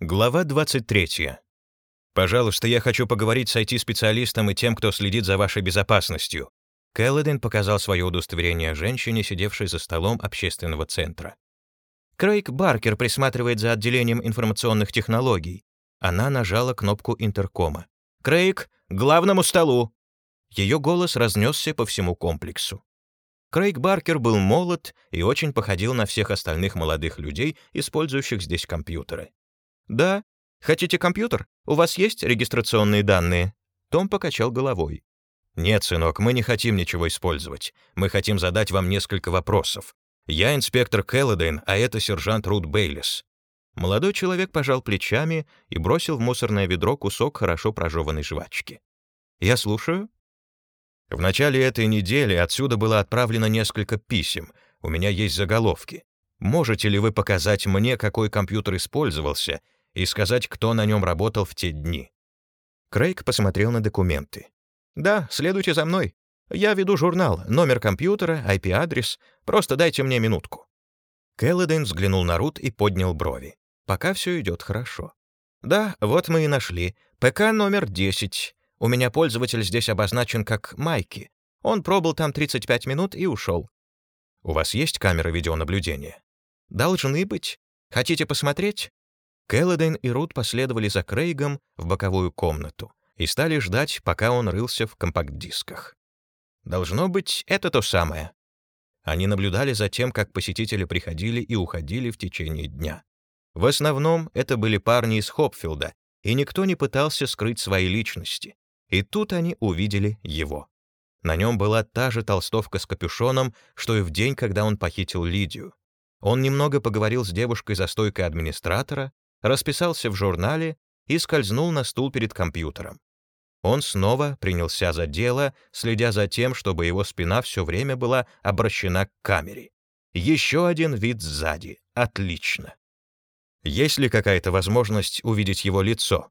Глава 23. «Пожалуйста, я хочу поговорить с IT-специалистом и тем, кто следит за вашей безопасностью». Кэлладин показал свое удостоверение женщине, сидевшей за столом общественного центра. Крейг Баркер присматривает за отделением информационных технологий. Она нажала кнопку интеркома. «Крейг, главному столу!» Ее голос разнесся по всему комплексу. Крейг Баркер был молод и очень походил на всех остальных молодых людей, использующих здесь компьютеры. «Да. Хотите компьютер? У вас есть регистрационные данные?» Том покачал головой. «Нет, сынок, мы не хотим ничего использовать. Мы хотим задать вам несколько вопросов. Я инспектор Келлодейн, а это сержант Рут Бейлис». Молодой человек пожал плечами и бросил в мусорное ведро кусок хорошо прожеванной жвачки. «Я слушаю». В начале этой недели отсюда было отправлено несколько писем. У меня есть заголовки. Можете ли вы показать мне, какой компьютер использовался, и сказать, кто на нем работал в те дни. Крейг посмотрел на документы. «Да, следуйте за мной. Я веду журнал, номер компьютера, IP-адрес. Просто дайте мне минутку». Келлоден взглянул на Рут и поднял брови. «Пока все идет хорошо». «Да, вот мы и нашли. ПК номер 10. У меня пользователь здесь обозначен как Майки. Он пробыл там 35 минут и ушел». «У вас есть камера видеонаблюдения?» «Должны быть. Хотите посмотреть?» Келлоден и Рут последовали за Крейгом в боковую комнату и стали ждать, пока он рылся в компакт-дисках. Должно быть, это то самое. Они наблюдали за тем, как посетители приходили и уходили в течение дня. В основном это были парни из Хопфилда, и никто не пытался скрыть свои личности. И тут они увидели его. На нем была та же толстовка с капюшоном, что и в день, когда он похитил Лидию. Он немного поговорил с девушкой за стойкой администратора, расписался в журнале и скользнул на стул перед компьютером. Он снова принялся за дело, следя за тем, чтобы его спина все время была обращена к камере. Еще один вид сзади. Отлично. Есть ли какая-то возможность увидеть его лицо?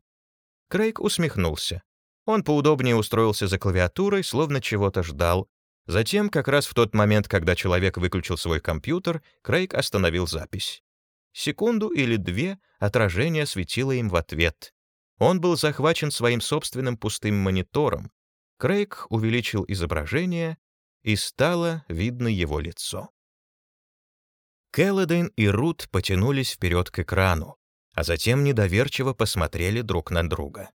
Крейг усмехнулся. Он поудобнее устроился за клавиатурой, словно чего-то ждал. Затем, как раз в тот момент, когда человек выключил свой компьютер, Крейг остановил запись. Секунду или две отражение светило им в ответ. Он был захвачен своим собственным пустым монитором. Крейг увеличил изображение, и стало видно его лицо. Келлодейн и Рут потянулись вперед к экрану, а затем недоверчиво посмотрели друг на друга.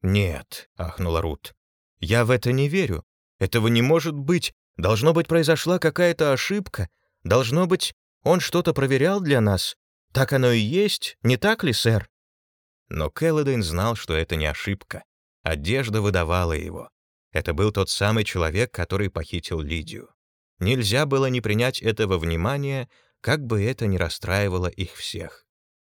«Нет», — ахнула Рут, — «я в это не верю. Этого не может быть. Должно быть, произошла какая-то ошибка. Должно быть, он что-то проверял для нас. Так оно и есть, не так ли, сэр? Но Келлодейн знал, что это не ошибка. Одежда выдавала его. Это был тот самый человек, который похитил Лидию. Нельзя было не принять этого внимания, как бы это ни расстраивало их всех.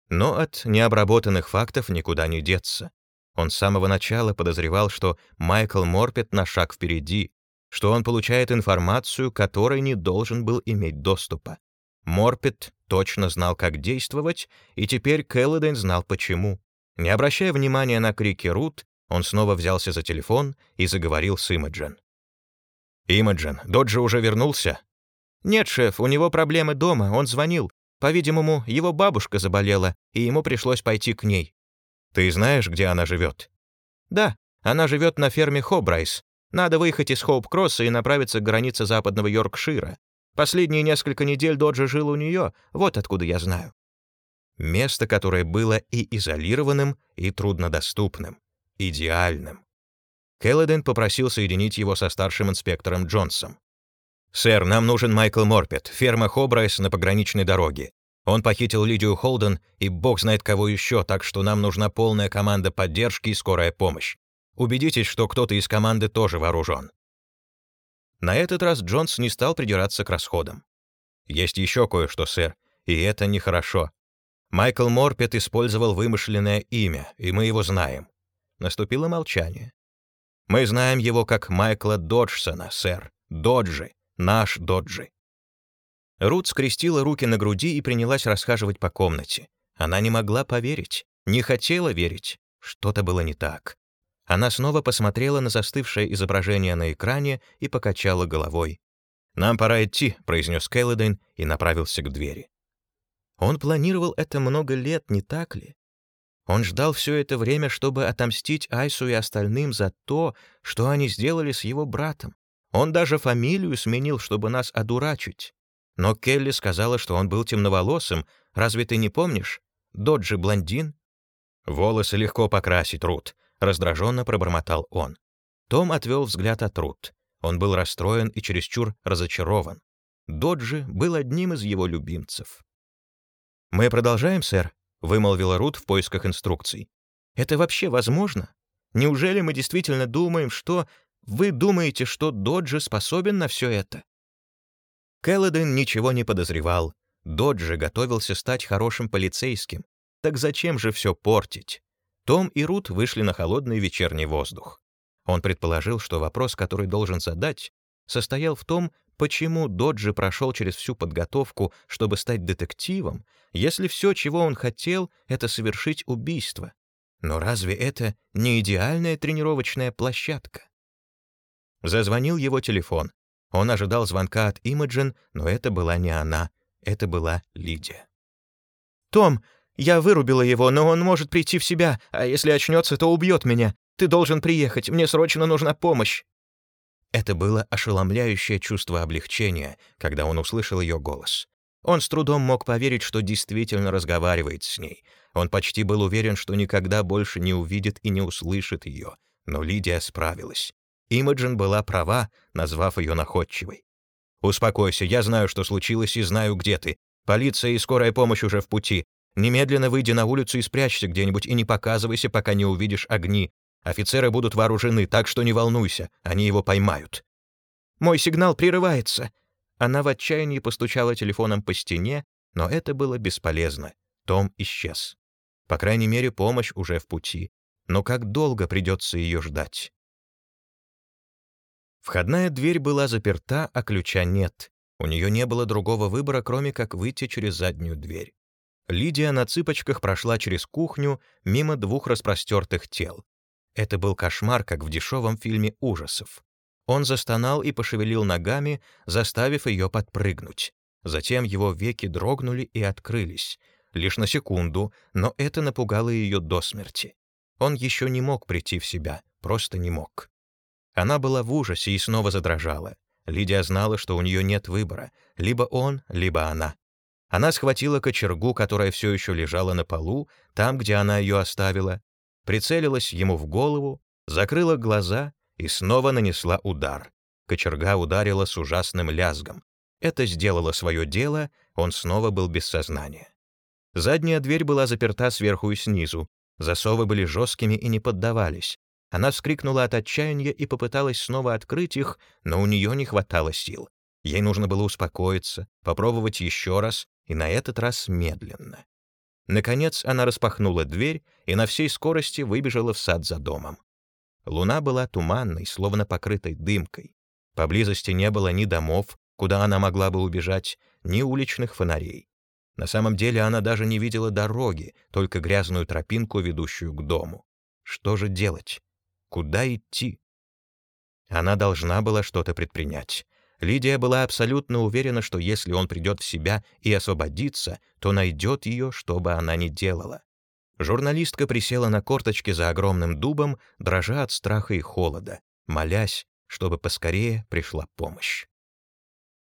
Но от необработанных фактов никуда не деться. Он с самого начала подозревал, что Майкл Морпет на шаг впереди, что он получает информацию, которой не должен был иметь доступа. Морпет точно знал, как действовать, и теперь Келлодейн знал почему. Не обращая внимания на крики Рут, он снова взялся за телефон и заговорил с Имаджен. «Имаджен, Доджи уже вернулся?» «Нет, шеф, у него проблемы дома, он звонил. По-видимому, его бабушка заболела, и ему пришлось пойти к ней». «Ты знаешь, где она живет?» «Да, она живет на ферме Хобрайс. Надо выехать из Хоуп-Кросса и направиться к границе западного Йоркшира. Последние несколько недель Доджи жил у нее, вот откуда я знаю. Место, которое было и изолированным, и труднодоступным. Идеальным. Келлоден попросил соединить его со старшим инспектором Джонсом. «Сэр, нам нужен Майкл Морпет, ферма Хобрайс на пограничной дороге. Он похитил Лидию Холден и бог знает кого еще, так что нам нужна полная команда поддержки и скорая помощь. Убедитесь, что кто-то из команды тоже вооружен. На этот раз Джонс не стал придираться к расходам. «Есть еще кое-что, сэр, и это нехорошо. Майкл Морпет использовал вымышленное имя, и мы его знаем». Наступило молчание. «Мы знаем его как Майкла Доджсона, сэр. Доджи. Наш Доджи». Рут скрестила руки на груди и принялась расхаживать по комнате. Она не могла поверить, не хотела верить. Что-то было не так. Она снова посмотрела на застывшее изображение на экране и покачала головой. «Нам пора идти», — произнес Келлодейн и направился к двери. Он планировал это много лет, не так ли? Он ждал все это время, чтобы отомстить Айсу и остальным за то, что они сделали с его братом. Он даже фамилию сменил, чтобы нас одурачить. Но Келли сказала, что он был темноволосым. Разве ты не помнишь? Доджи блондин. Волосы легко покрасить, Рут, раздраженно пробормотал он. Том отвел взгляд от Рут. Он был расстроен и чересчур разочарован. Доджи был одним из его любимцев. «Мы продолжаем, сэр?» — вымолвила Рут в поисках инструкций. «Это вообще возможно? Неужели мы действительно думаем, что... Вы думаете, что Доджи способен на все это?» Келлоден ничего не подозревал. Доджи готовился стать хорошим полицейским. Так зачем же все портить? Том и Рут вышли на холодный вечерний воздух. Он предположил, что вопрос, который должен задать, состоял в том, почему Доджи прошел через всю подготовку, чтобы стать детективом, если все, чего он хотел, это совершить убийство. Но разве это не идеальная тренировочная площадка? Зазвонил его телефон. Он ожидал звонка от Имаджин, но это была не она, это была Лидия. «Том, я вырубила его, но он может прийти в себя, а если очнется, то убьет меня. Ты должен приехать, мне срочно нужна помощь». Это было ошеломляющее чувство облегчения, когда он услышал ее голос. Он с трудом мог поверить, что действительно разговаривает с ней. Он почти был уверен, что никогда больше не увидит и не услышит ее. Но Лидия справилась. Имаджин была права, назвав ее находчивой. «Успокойся, я знаю, что случилось, и знаю, где ты. Полиция и скорая помощь уже в пути. Немедленно выйди на улицу и спрячься где-нибудь, и не показывайся, пока не увидишь огни. Офицеры будут вооружены, так что не волнуйся, они его поймают». «Мой сигнал прерывается», она в отчаянии постучала телефоном по стене, но это было бесполезно. Том исчез. По крайней мере, помощь уже в пути. Но как долго придется ее ждать? Входная дверь была заперта, а ключа нет. У нее не было другого выбора, кроме как выйти через заднюю дверь. Лидия на цыпочках прошла через кухню мимо двух распростертых тел. Это был кошмар, как в дешевом фильме ужасов. Он застонал и пошевелил ногами, заставив ее подпрыгнуть. Затем его веки дрогнули и открылись. Лишь на секунду, но это напугало ее до смерти. Он еще не мог прийти в себя, просто не мог. Она была в ужасе и снова задрожала. Лидия знала, что у нее нет выбора, либо он, либо она. Она схватила кочергу, которая все еще лежала на полу, там, где она ее оставила, прицелилась ему в голову, закрыла глаза и снова нанесла удар. Кочерга ударила с ужасным лязгом. Это сделало свое дело, он снова был без сознания. Задняя дверь была заперта сверху и снизу. Засовы были жесткими и не поддавались. Она вскрикнула от отчаяния и попыталась снова открыть их, но у нее не хватало сил. Ей нужно было успокоиться, попробовать еще раз, и на этот раз медленно. Наконец она распахнула дверь и на всей скорости выбежала в сад за домом. Луна была туманной, словно покрытой дымкой. Поблизости не было ни домов, куда она могла бы убежать, ни уличных фонарей. На самом деле она даже не видела дороги, только грязную тропинку, ведущую к дому. Что же делать? Куда идти? Она должна была что-то предпринять. Лидия была абсолютно уверена, что если он придет в себя и освободится, то найдет ее, что бы она ни делала. Журналистка присела на корточки за огромным дубом, дрожа от страха и холода, молясь, чтобы поскорее пришла помощь.